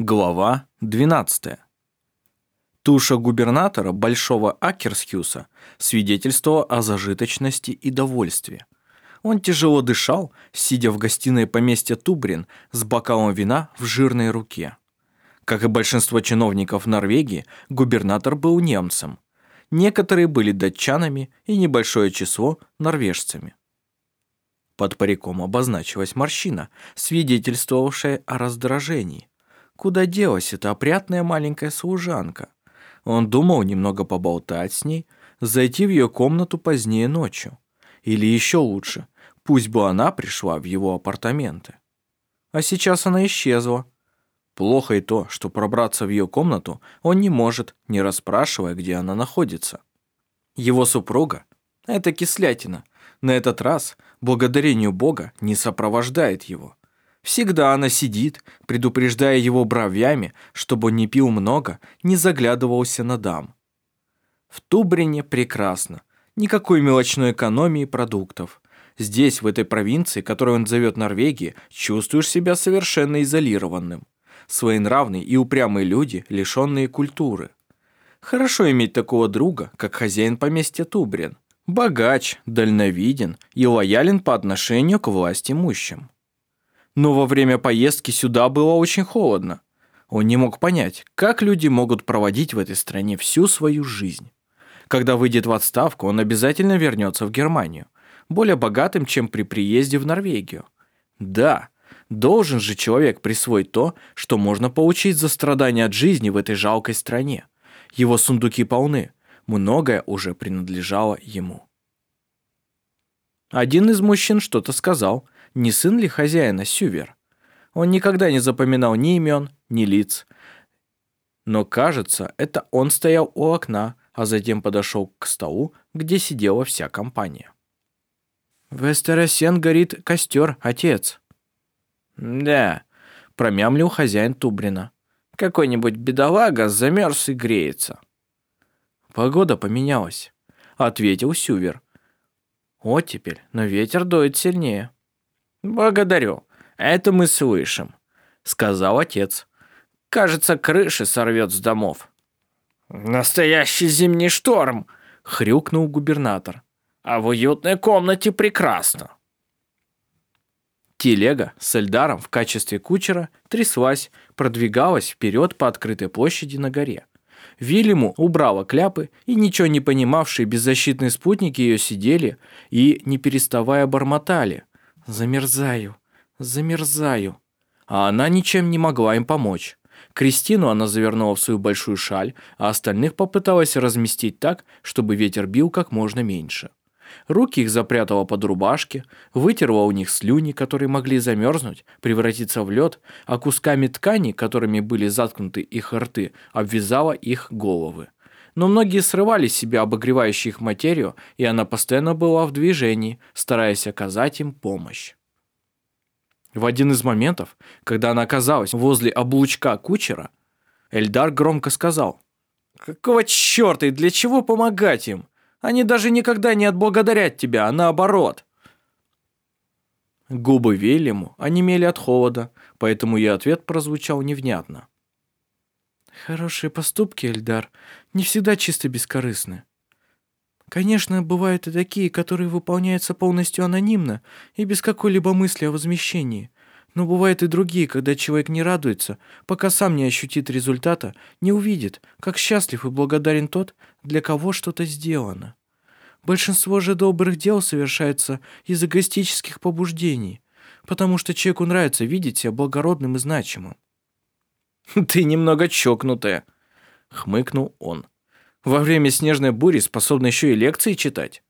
Глава 12. Туша губернатора Большого Акерсхюса свидетельствовала о зажиточности и довольстве. Он тяжело дышал, сидя в гостиной поместья Тубрин с бокалом вина в жирной руке. Как и большинство чиновников Норвегии, губернатор был немцем. Некоторые были датчанами и небольшое число – норвежцами. Под париком обозначилась морщина, свидетельствовавшая о раздражении. Куда делась эта опрятная маленькая служанка? Он думал немного поболтать с ней, зайти в ее комнату позднее ночью. Или еще лучше, пусть бы она пришла в его апартаменты. А сейчас она исчезла. Плохо и то, что пробраться в ее комнату он не может, не расспрашивая, где она находится. Его супруга – это кислятина. На этот раз, благодарению Бога, не сопровождает его. Всегда она сидит, предупреждая его бровями, чтобы он не пил много, не заглядывался на дам. В Тубрине прекрасно. Никакой мелочной экономии продуктов. Здесь, в этой провинции, которую он зовет Норвегией, чувствуешь себя совершенно изолированным. Своенравные и упрямые люди, лишенные культуры. Хорошо иметь такого друга, как хозяин поместья Тубрин. Богач, дальновиден и лоялен по отношению к власть имущим но во время поездки сюда было очень холодно. Он не мог понять, как люди могут проводить в этой стране всю свою жизнь. Когда выйдет в отставку, он обязательно вернется в Германию, более богатым, чем при приезде в Норвегию. Да, должен же человек присвоить то, что можно получить за страдания от жизни в этой жалкой стране. Его сундуки полны, многое уже принадлежало ему. Один из мужчин что-то сказал – не сын ли хозяина Сювер. Он никогда не запоминал ни имен, ни лиц. Но, кажется, это он стоял у окна, а затем подошел к столу, где сидела вся компания. «В Эстеросен горит костер, отец». «Да», — промямлил хозяин Тубрина. «Какой-нибудь бедолага замерз и греется». «Погода поменялась», — ответил Сювер. «Оттепель, но ветер дует сильнее». «Благодарю. Это мы слышим», — сказал отец. «Кажется, крыши сорвет с домов». «Настоящий зимний шторм!» — хрюкнул губернатор. «А в уютной комнате прекрасно». Телега с Эльдаром в качестве кучера тряслась, продвигалась вперед по открытой площади на горе. Вильяму убрала кляпы, и ничего не понимавшие беззащитные спутники ее сидели и, не переставая, бормотали. Замерзаю, замерзаю. А она ничем не могла им помочь. Кристину она завернула в свою большую шаль, а остальных попыталась разместить так, чтобы ветер бил как можно меньше. Руки их запрятала под рубашки, вытерла у них слюни, которые могли замерзнуть, превратиться в лед, а кусками ткани, которыми были заткнуты их рты, обвязала их головы но многие срывали с себя обогревающую их материю, и она постоянно была в движении, стараясь оказать им помощь. В один из моментов, когда она оказалась возле облучка кучера, Эльдар громко сказал, «Какого черта и для чего помогать им? Они даже никогда не отблагодарят тебя, а наоборот». Губы Вильяму онемели от холода, поэтому ее ответ прозвучал невнятно. Хорошие поступки, Эльдар, не всегда чисто бескорыстны. Конечно, бывают и такие, которые выполняются полностью анонимно и без какой-либо мысли о возмещении. Но бывают и другие, когда человек не радуется, пока сам не ощутит результата, не увидит, как счастлив и благодарен тот, для кого что-то сделано. Большинство же добрых дел совершается из эгоистических побуждений, потому что человеку нравится видеть себя благородным и значимым. «Ты немного чокнутая», — хмыкнул он. «Во время снежной бури способна еще и лекции читать».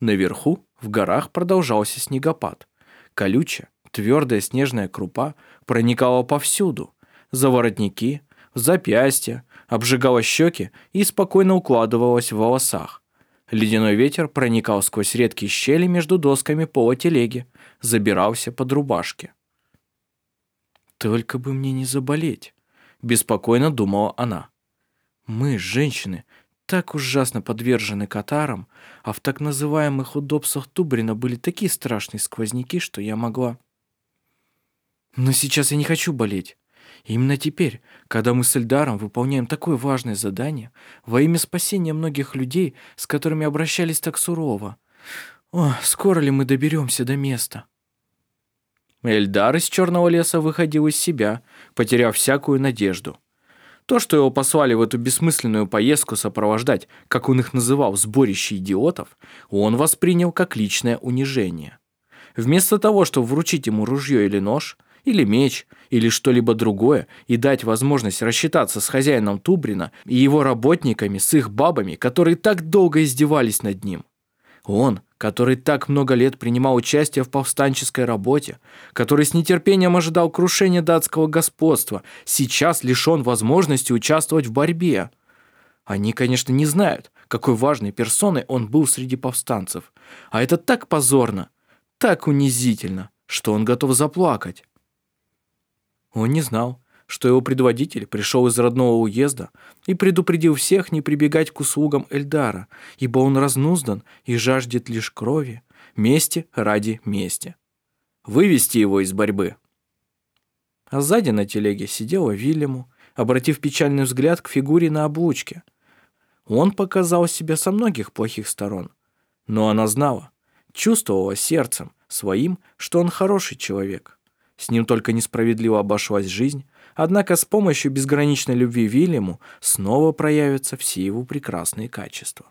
Наверху, в горах, продолжался снегопад. Колючая, твердая снежная крупа проникала повсюду. За воротники, в запястья, обжигала щеки и спокойно укладывалась в волосах. Ледяной ветер проникал сквозь редкие щели между досками пола телеги, забирался под рубашки. «Только бы мне не заболеть», — беспокойно думала она. «Мы, женщины, так ужасно подвержены катарам, а в так называемых удобствах Тубрина были такие страшные сквозняки, что я могла...» «Но сейчас я не хочу болеть. Именно теперь, когда мы с Эльдаром выполняем такое важное задание во имя спасения многих людей, с которыми обращались так сурово. О, скоро ли мы доберемся до места? Эльдар из Черного леса выходил из себя, потеряв всякую надежду. То, что его послали в эту бессмысленную поездку сопровождать, как он их называл, сборище идиотов, он воспринял как личное унижение. Вместо того, чтобы вручить ему ружье или нож, или меч, или что-либо другое, и дать возможность рассчитаться с хозяином Тубрина и его работниками, с их бабами, которые так долго издевались над ним. Он, который так много лет принимал участие в повстанческой работе, который с нетерпением ожидал крушения датского господства, сейчас лишен возможности участвовать в борьбе. Они, конечно, не знают, какой важной персоной он был среди повстанцев. А это так позорно, так унизительно, что он готов заплакать. Он не знал, что его предводитель пришел из родного уезда и предупредил всех не прибегать к услугам Эльдара, ибо он разнуздан и жаждет лишь крови, мести ради мести. Вывести его из борьбы. А сзади на телеге сидела Вильяму, обратив печальный взгляд к фигуре на облучке. Он показал себя со многих плохих сторон, но она знала, чувствовала сердцем своим, что он хороший человек. С ним только несправедливо обошлась жизнь, однако с помощью безграничной любви Вильяму снова проявятся все его прекрасные качества.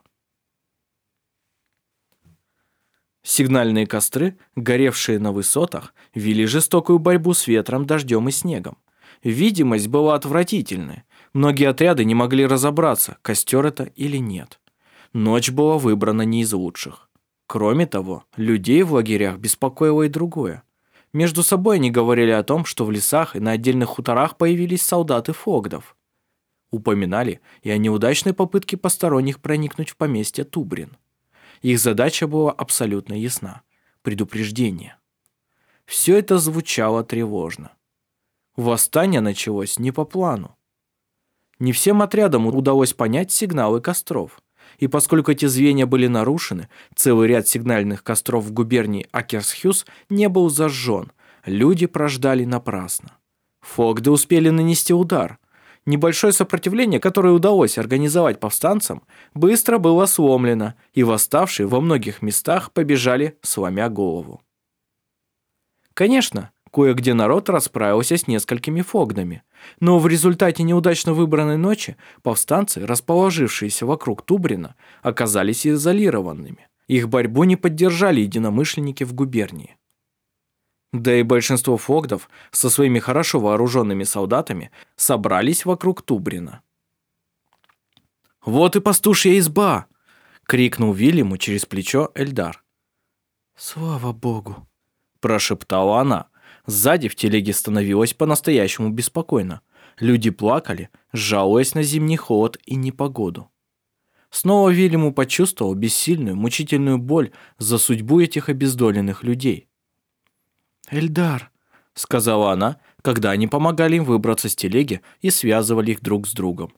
Сигнальные костры, горевшие на высотах, вели жестокую борьбу с ветром, дождем и снегом. Видимость была отвратительная. Многие отряды не могли разобраться, костер это или нет. Ночь была выбрана не из лучших. Кроме того, людей в лагерях беспокоило и другое. Между собой они говорили о том, что в лесах и на отдельных хуторах появились солдаты Фогдов. Упоминали и о неудачной попытке посторонних проникнуть в поместье Тубрин. Их задача была абсолютно ясна – предупреждение. Все это звучало тревожно. Восстание началось не по плану. Не всем отрядам удалось понять сигналы костров. И поскольку эти звенья были нарушены, целый ряд сигнальных костров в губернии Акерсхюз не был зажжен. Люди прождали напрасно. Фогды успели нанести удар. Небольшое сопротивление, которое удалось организовать повстанцам, быстро было сломлено, и восставшие во многих местах побежали, сломя голову. Конечно, Кое-где народ расправился с несколькими фогдами. Но в результате неудачно выбранной ночи повстанцы, расположившиеся вокруг Тубрина, оказались изолированными. Их борьбу не поддержали единомышленники в губернии. Да и большинство фогдов со своими хорошо вооруженными солдатами собрались вокруг Тубрина. «Вот и пастушья изба!» — крикнул Вильяму через плечо Эльдар. «Слава богу!» — прошептала она, Сзади в телеге становилось по-настоящему беспокойно. Люди плакали, жалуясь на зимний холод и непогоду. Снова Вильяму почувствовал бессильную, мучительную боль за судьбу этих обездоленных людей. «Эльдар», — сказала она, когда они помогали им выбраться с телеги и связывали их друг с другом.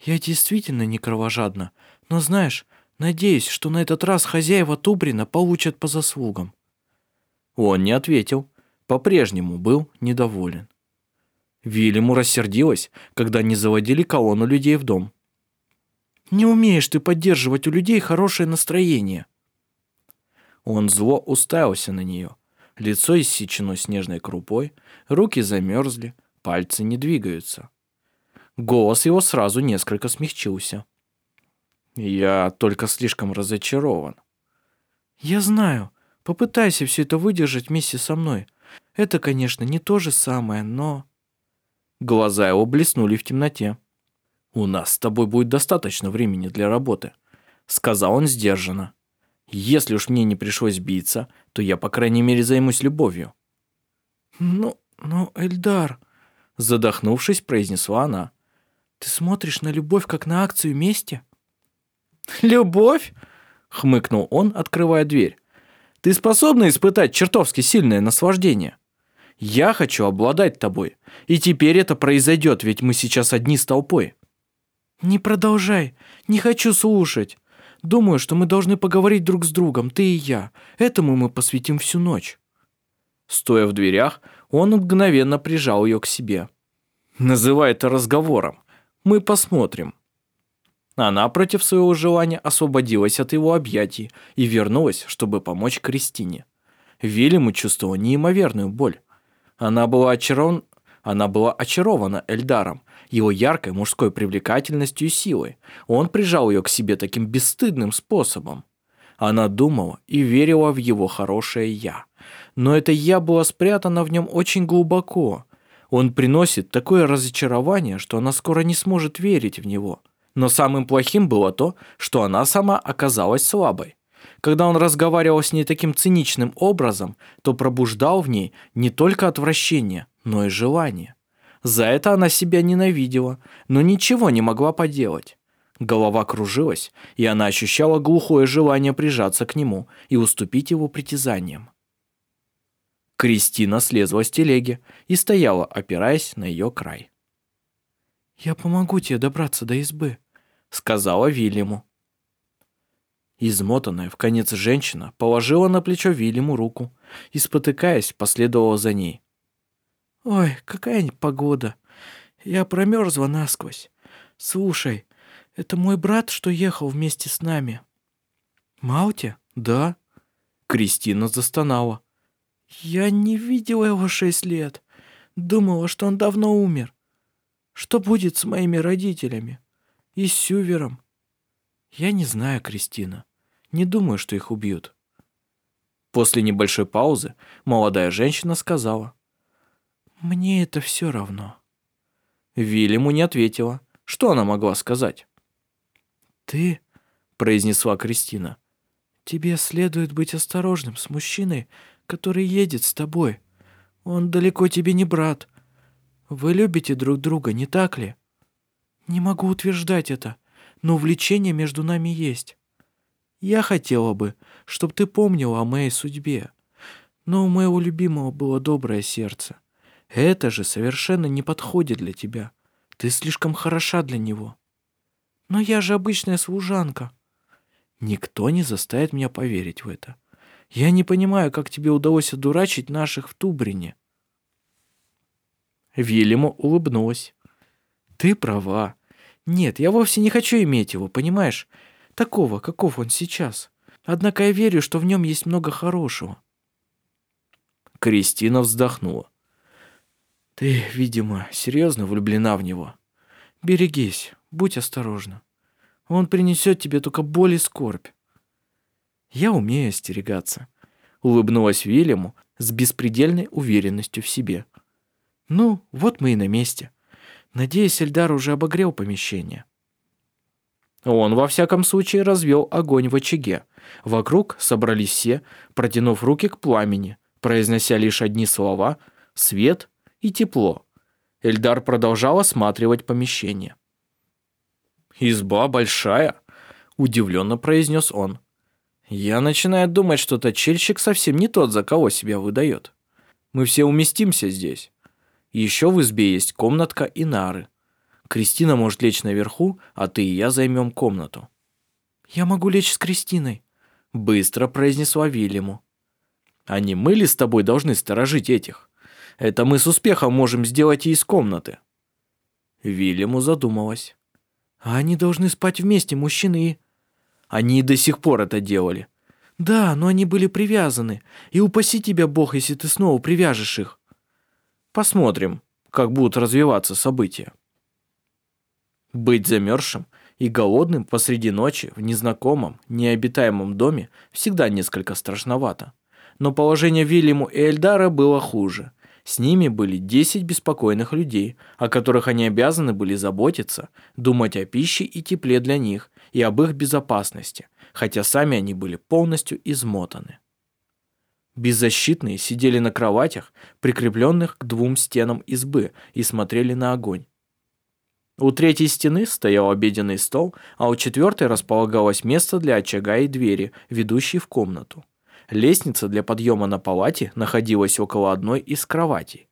«Я действительно не кровожадна, но знаешь, надеюсь, что на этот раз хозяева Тубрина получат по заслугам». Он не ответил по-прежнему был недоволен. Вильяму рассердилась, когда не заводили колонну людей в дом. «Не умеешь ты поддерживать у людей хорошее настроение». Он зло уставился на нее. Лицо иссечено снежной крупой, руки замерзли, пальцы не двигаются. Голос его сразу несколько смягчился. «Я только слишком разочарован». «Я знаю. Попытайся все это выдержать вместе со мной. Это, конечно, не то же самое, но...» Глаза его блеснули в темноте. «У нас с тобой будет достаточно времени для работы», — сказал он сдержанно. «Если уж мне не пришлось биться, то я, по крайней мере, займусь любовью». «Ну, ну, Эльдар», — задохнувшись, произнесла она. «Ты смотришь на любовь, как на акцию мести?» «Любовь?» — хмыкнул он, открывая дверь. «Ты способна испытать чертовски сильное наслаждение?» Я хочу обладать тобой. И теперь это произойдет, ведь мы сейчас одни с толпой. Не продолжай. Не хочу слушать. Думаю, что мы должны поговорить друг с другом, ты и я. Этому мы посвятим всю ночь. Стоя в дверях, он мгновенно прижал ее к себе. Называй это разговором. Мы посмотрим. Она против своего желания освободилась от его объятий и вернулась, чтобы помочь Кристине. Вильяму чувствовала неимоверную боль. Она была, очарован... Она была очарована Эльдаром, его яркой мужской привлекательностью и силой. Он прижал ее к себе таким бесстыдным способом. Она думала и верила в его хорошее «я». Но это «я» было спрятано в нем очень глубоко. Он приносит такое разочарование, что она скоро не сможет верить в него – но самым плохим было то, что она сама оказалась слабой. Когда он разговаривал с ней таким циничным образом, то пробуждал в ней не только отвращение, но и желание. За это она себя ненавидела, но ничего не могла поделать. Голова кружилась, и она ощущала глухое желание прижаться к нему и уступить его притязаниям. Кристина слезла с телеги и стояла, опираясь на ее край. «Я помогу тебе добраться до избы», — сказала Вильяму. Измотанная в конец женщина положила на плечо Вильяму руку и, спотыкаясь, последовала за ней. «Ой, какая погода! Я промерзла насквозь. Слушай, это мой брат, что ехал вместе с нами». «Маути? Да?» Кристина застонала. «Я не видела его шесть лет. Думала, что он давно умер. Что будет с моими родителями? И с Сювером? Я не знаю, Кристина. Не думаю, что их убьют. После небольшой паузы молодая женщина сказала. Мне это все равно. Вильяму не ответила. Что она могла сказать? Ты, произнесла Кристина, тебе следует быть осторожным с мужчиной, который едет с тобой. Он далеко тебе не брат. Вы любите друг друга, не так ли? Не могу утверждать это, но влечение между нами есть. Я хотела бы, чтобы ты помнила о моей судьбе. Но у моего любимого было доброе сердце. Это же совершенно не подходит для тебя. Ты слишком хороша для него. Но я же обычная служанка. Никто не заставит меня поверить в это. Я не понимаю, как тебе удалось одурачить наших в Тубрине. Вильяму улыбнулась. «Ты права. Нет, я вовсе не хочу иметь его, понимаешь? Такого, каков он сейчас. Однако я верю, что в нем есть много хорошего». Кристина вздохнула. «Ты, видимо, серьезно влюблена в него. Берегись, будь осторожна. Он принесет тебе только боль и скорбь». «Я умею остерегаться», — улыбнулась Вильяму с беспредельной уверенностью в себе. Ну, вот мы и на месте. Надеюсь, Эльдар уже обогрел помещение. Он, во всяком случае, развел огонь в очаге. Вокруг собрались все, протянув руки к пламени, произнося лишь одни слова «свет» и «тепло». Эльдар продолжал осматривать помещение. «Изба большая», — удивленно произнес он. «Я начинаю думать, что точильщик совсем не тот, за кого себя выдает. Мы все уместимся здесь. Еще в избе есть комнатка и нары. Кристина может лечь наверху, а ты и я займем комнату». «Я могу лечь с Кристиной», — быстро произнесла Вильяму. «А не мы ли с тобой должны сторожить этих? Это мы с успехом можем сделать и из комнаты». Вильяму задумалась. «А они должны спать вместе, мужчины и...» «Они и до сих пор это делали». «Да, но они были привязаны. И упаси тебя, Бог, если ты снова привяжешь их». Посмотрим, как будут развиваться события. Быть замерзшим и голодным посреди ночи в незнакомом, необитаемом доме всегда несколько страшновато. Но положение Вильяму и Эльдара было хуже. С ними были 10 беспокойных людей, о которых они обязаны были заботиться, думать о пище и тепле для них и об их безопасности, хотя сами они были полностью измотаны. Беззащитные сидели на кроватях, прикрепленных к двум стенам избы, и смотрели на огонь. У третьей стены стоял обеденный стол, а у четвертой располагалось место для очага и двери, ведущей в комнату. Лестница для подъема на палате находилась около одной из кроватей.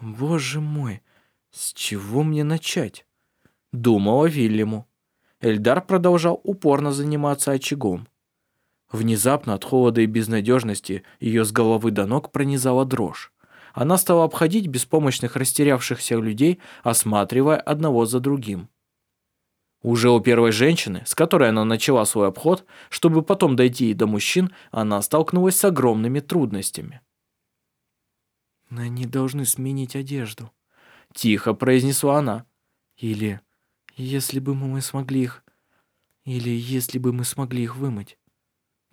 «Боже мой, с чего мне начать?» Думала Вильяму. Эльдар продолжал упорно заниматься очагом. Внезапно от холода и безнадежности ее с головы до ног пронизала дрожь. Она стала обходить беспомощных растерявшихся людей, осматривая одного за другим. Уже у первой женщины, с которой она начала свой обход, чтобы потом дойти и до мужчин, она столкнулась с огромными трудностями. «Они должны сменить одежду», — тихо произнесла она. «Или если бы мы смогли их... Или если бы мы смогли их вымыть».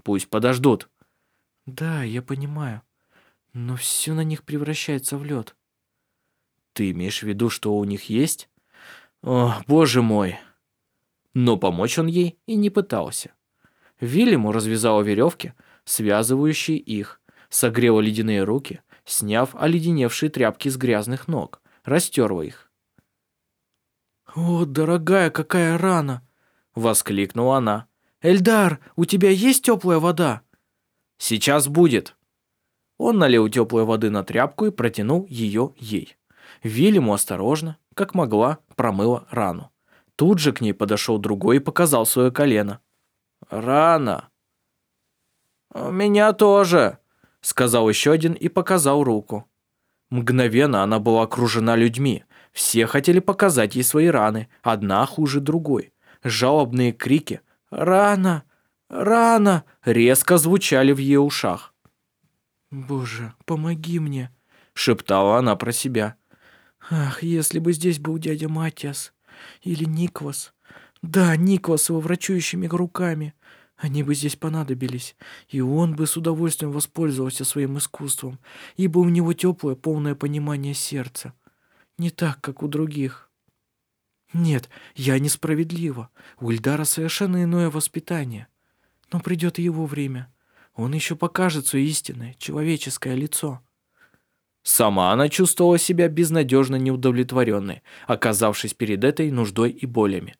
«Пусть подождут». «Да, я понимаю. Но все на них превращается в лед». «Ты имеешь в виду, что у них есть?» «О, боже мой!» но помочь он ей и не пытался. Вильяму развязала веревки, связывающие их, согрела ледяные руки, сняв оледеневшие тряпки с грязных ног, растерла их. «О, дорогая, какая рана!» — воскликнула она. «Эльдар, у тебя есть теплая вода?» «Сейчас будет». Он налил теплой воды на тряпку и протянул ее ей. Вильяму осторожно, как могла, промыла рану. Тут же к ней подошел другой и показал свое колено. «Рано». «У меня тоже», — сказал еще один и показал руку. Мгновенно она была окружена людьми. Все хотели показать ей свои раны, одна хуже другой. Жалобные крики «Рано! Рано!» резко звучали в ее ушах. «Боже, помоги мне!» — шептала она про себя. «Ах, если бы здесь был дядя Матиас!» Или Никвас. Да, Никвас его врачующими руками. Они бы здесь понадобились, и он бы с удовольствием воспользовался своим искусством, ибо у него теплое, полное понимание сердца. Не так, как у других. Нет, я несправедлива. У Ильдара совершенно иное воспитание. Но придет и его время. Он еще покажет свое истинное, человеческое лицо. Сама она чувствовала себя безнадежно неудовлетворенной, оказавшись перед этой нуждой и болями.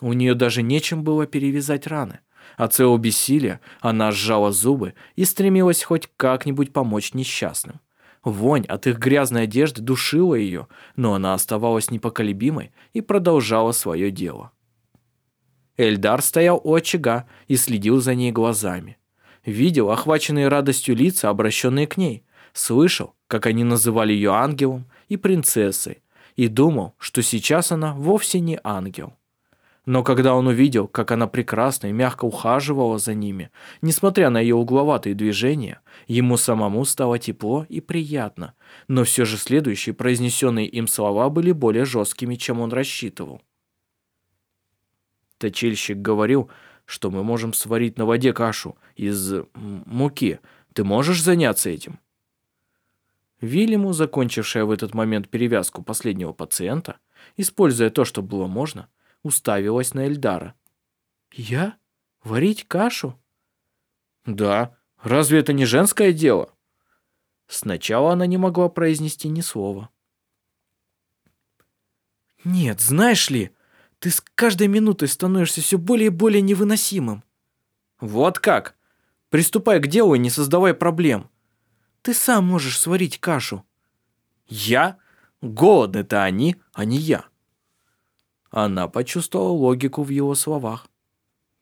У нее даже нечем было перевязать раны. От своего бессилия она сжала зубы и стремилась хоть как-нибудь помочь несчастным. Вонь от их грязной одежды душила ее, но она оставалась непоколебимой и продолжала свое дело. Эльдар стоял у очага и следил за ней глазами видел охваченные радостью лица, обращенные к ней, слышал, как они называли ее ангелом и принцессой, и думал, что сейчас она вовсе не ангел. Но когда он увидел, как она прекрасно и мягко ухаживала за ними, несмотря на ее угловатые движения, ему самому стало тепло и приятно, но все же следующие произнесенные им слова были более жесткими, чем он рассчитывал. Точильщик говорил, что мы можем сварить на воде кашу из муки. Ты можешь заняться этим?» Вильяму, закончившая в этот момент перевязку последнего пациента, используя то, что было можно, уставилась на Эльдара. «Я? Варить кашу?» «Да. Разве это не женское дело?» Сначала она не могла произнести ни слова. «Нет, знаешь ли, ты с каждой минутой становишься все более и более невыносимым. Вот как? Приступай к делу и не создавай проблем. Ты сам можешь сварить кашу. Я? Голодны-то они, а не я. Она почувствовала логику в его словах.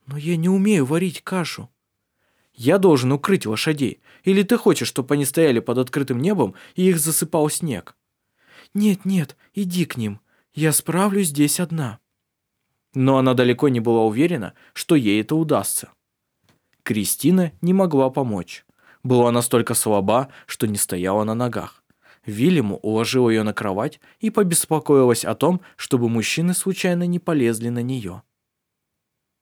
Но я не умею варить кашу. Я должен укрыть лошадей. Или ты хочешь, чтобы они стояли под открытым небом и их засыпал снег? Нет, нет, иди к ним. Я справлюсь здесь одна но она далеко не была уверена, что ей это удастся. Кристина не могла помочь. Была настолько слаба, что не стояла на ногах. Вильяму уложил ее на кровать и побеспокоилась о том, чтобы мужчины случайно не полезли на нее.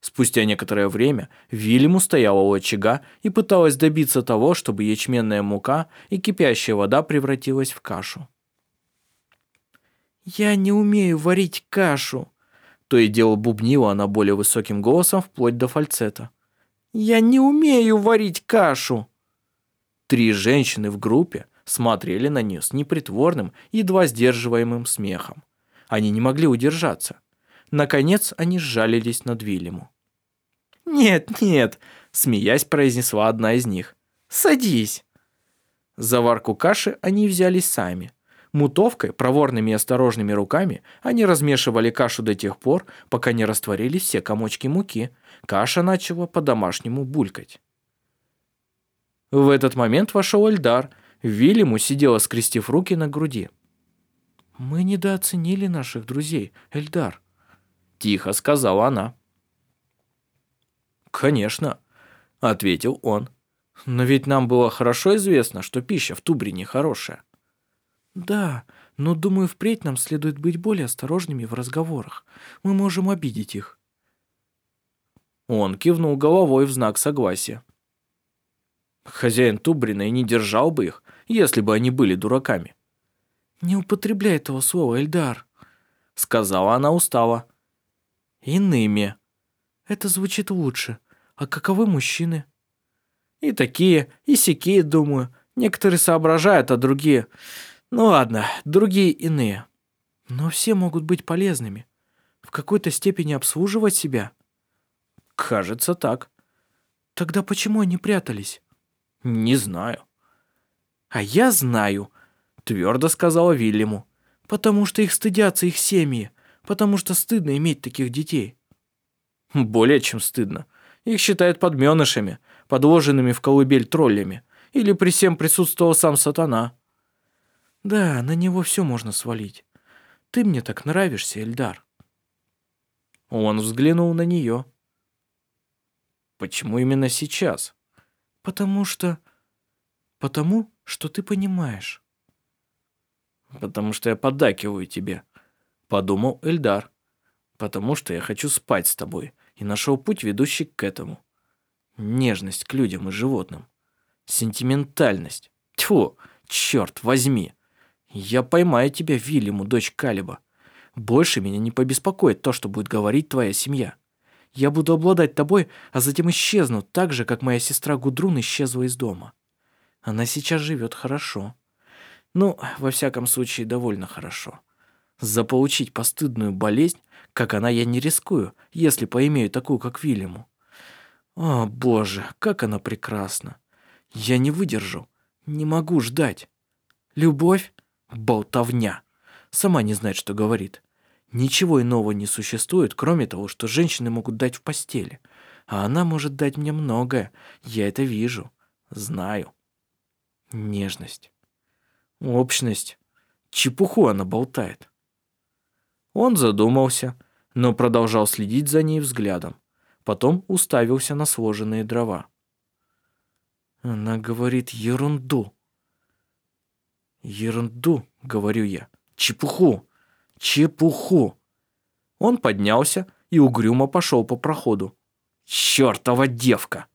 Спустя некоторое время Вильяму стояла у очага и пыталась добиться того, чтобы ячменная мука и кипящая вода превратилась в кашу. «Я не умею варить кашу», то и дело бубнила она более высоким голосом вплоть до фальцета. «Я не умею варить кашу!» Три женщины в группе смотрели на нее с непритворным, едва сдерживаемым смехом. Они не могли удержаться. Наконец они сжалились над Вильяму. «Нет, нет», — смеясь произнесла одна из них. «Садись». Заварку каши они взялись сами. Мутовкой, проворными и осторожными руками они размешивали кашу до тех пор, пока не растворились все комочки муки. Каша начала по-домашнему булькать. В этот момент вошел Эльдар. Вильяму сидела, скрестив руки на груди. «Мы недооценили наших друзей, Эльдар», — тихо сказала она. «Конечно», — ответил он. «Но ведь нам было хорошо известно, что пища в Тубрине хорошая». «Да, но, думаю, впредь нам следует быть более осторожными в разговорах. Мы можем обидеть их». Он кивнул головой в знак согласия. Хозяин Тубрина и не держал бы их, если бы они были дураками. «Не употребляй этого слова, Эльдар», — сказала она устало. «Иными». «Это звучит лучше. А каковы мужчины?» «И такие, и сякие, думаю. Некоторые соображают, а другие... Ну ладно, другие иные». «Но все могут быть полезными. В какой-то степени обслуживать себя». «Кажется, так». «Тогда почему они прятались?» «Не знаю». «А я знаю», — твердо сказала Вильяму. «Потому что их стыдятся их семьи, потому что стыдно иметь таких детей». «Более чем стыдно. Их считают подменышами, подложенными в колыбель троллями. Или при всем присутствовал сам сатана». «Да, на него все можно свалить. Ты мне так нравишься, Эльдар». Он взглянул на нее. «Почему именно сейчас?» Потому что... Потому что ты понимаешь. Потому что я поддакиваю тебе, подумал Эльдар. Потому что я хочу спать с тобой и нашел путь, ведущий к этому. Нежность к людям и животным. Сентиментальность. Тьфу, черт возьми. Я поймаю тебя, Вильяму, дочь Калиба. Больше меня не побеспокоит то, что будет говорить твоя семья. Я буду обладать тобой, а затем исчезну, так же, как моя сестра Гудрун исчезла из дома. Она сейчас живет хорошо. Ну, во всяком случае, довольно хорошо. Заполучить постыдную болезнь, как она, я не рискую, если поимею такую, как Вильяму. О, боже, как она прекрасна. Я не выдержу, не могу ждать. Любовь? Болтовня. Сама не знает, что говорит. Ничего иного не существует, кроме того, что женщины могут дать в постели. А она может дать мне многое. Я это вижу. Знаю. Нежность. Общность. Чепуху она болтает. Он задумался, но продолжал следить за ней взглядом. Потом уставился на сложенные дрова. Она говорит ерунду. Ерунду, говорю я. Чепуху. Чепуху. Он поднялся и угрюмо пошел по проходу. Чёртова девка!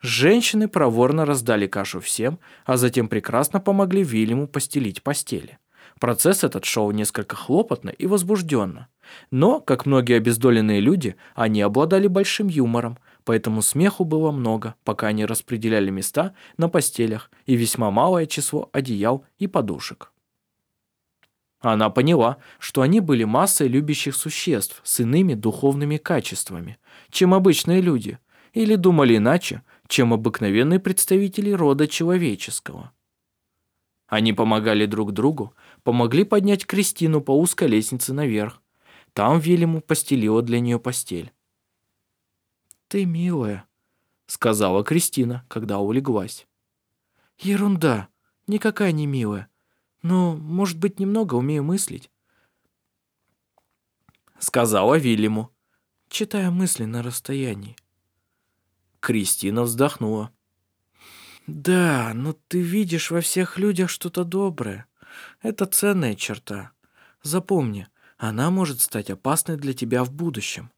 Женщины проворно раздали кашу всем, а затем прекрасно помогли Вильяму постелить постели. Процесс этот шел несколько хлопотно и возбужденно. Но, как многие обездоленные люди, они обладали большим юмором, поэтому смеху было много, пока они распределяли места на постелях и весьма малое число одеял и подушек. Она поняла, что они были массой любящих существ с иными духовными качествами, чем обычные люди, или думали иначе, чем обыкновенные представители рода человеческого. Они помогали друг другу, помогли поднять Кристину по узкой лестнице наверх. Там Вильяму постелила для нее постель. «Ты милая», — сказала Кристина, когда улеглась. «Ерунда, никакая не милая. Но, может быть, немного умею мыслить. Сказала Вильяму. Читая мысли на расстоянии. Кристина вздохнула. Да, но ты видишь во всех людях что-то доброе. Это ценная черта. Запомни, она может стать опасной для тебя в будущем.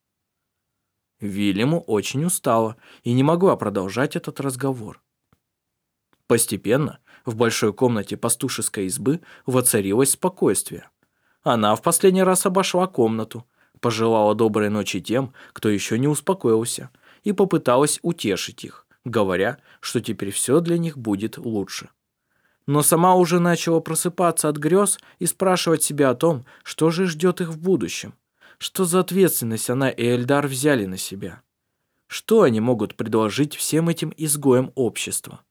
Вильяму очень устала и не могла продолжать этот разговор. Постепенно в большой комнате пастушеской избы воцарилось спокойствие. Она в последний раз обошла комнату, пожелала доброй ночи тем, кто еще не успокоился, и попыталась утешить их, говоря, что теперь все для них будет лучше. Но сама уже начала просыпаться от грез и спрашивать себя о том, что же ждет их в будущем, что за ответственность она и Эльдар взяли на себя. Что они могут предложить всем этим изгоям общества?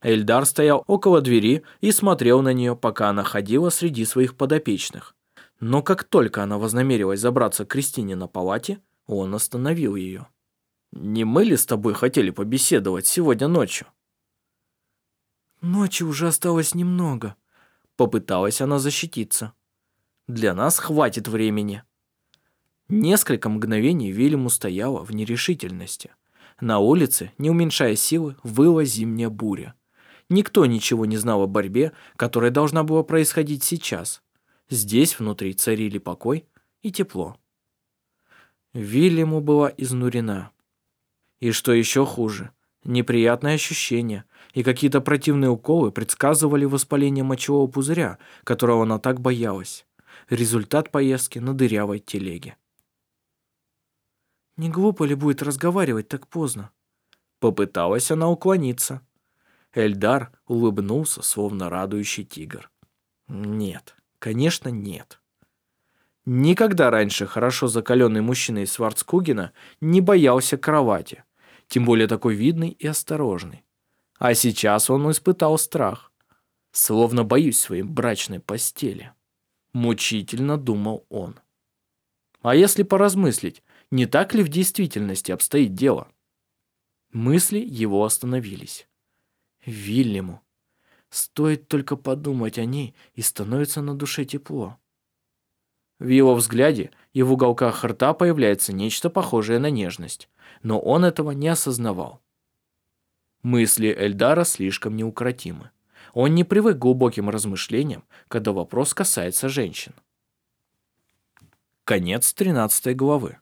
Эльдар стоял около двери и смотрел на нее, пока она ходила среди своих подопечных. Но как только она вознамерилась забраться к Кристине на палате, он остановил ее. «Не мы ли с тобой хотели побеседовать сегодня ночью?» Ночи уже осталось немного. Попыталась она защититься. Для нас хватит времени. Несколько мгновений Вильяму стояла в нерешительности. На улице, не уменьшая силы, выла зимняя буря. Никто ничего не знал о борьбе, которая должна была происходить сейчас. Здесь внутри царили покой и тепло. Вильяму была изнурена. И что еще хуже, неприятные ощущения и какие-то противные уколы предсказывали воспаление мочевого пузыря, которого она так боялась. Результат поездки на дырявой телеге. Не глупо ли будет разговаривать так поздно? Попыталась она уклониться. Эльдар улыбнулся, словно радующий тигр. Нет, конечно, нет. Никогда раньше хорошо закаленный мужчина из Сварцкугена не боялся кровати, тем более такой видный и осторожный. А сейчас он испытал страх. Словно боюсь своей брачной постели. Мучительно думал он. А если поразмыслить, не так ли в действительности обстоит дело? Мысли его остановились. Вильяму. Стоит только подумать о ней, и становится на душе тепло. В его взгляде и в уголках рта появляется нечто похожее на нежность, но он этого не осознавал. Мысли Эльдара слишком неукротимы. Он не привык к глубоким размышлениям, когда вопрос касается женщин. Конец 13 главы.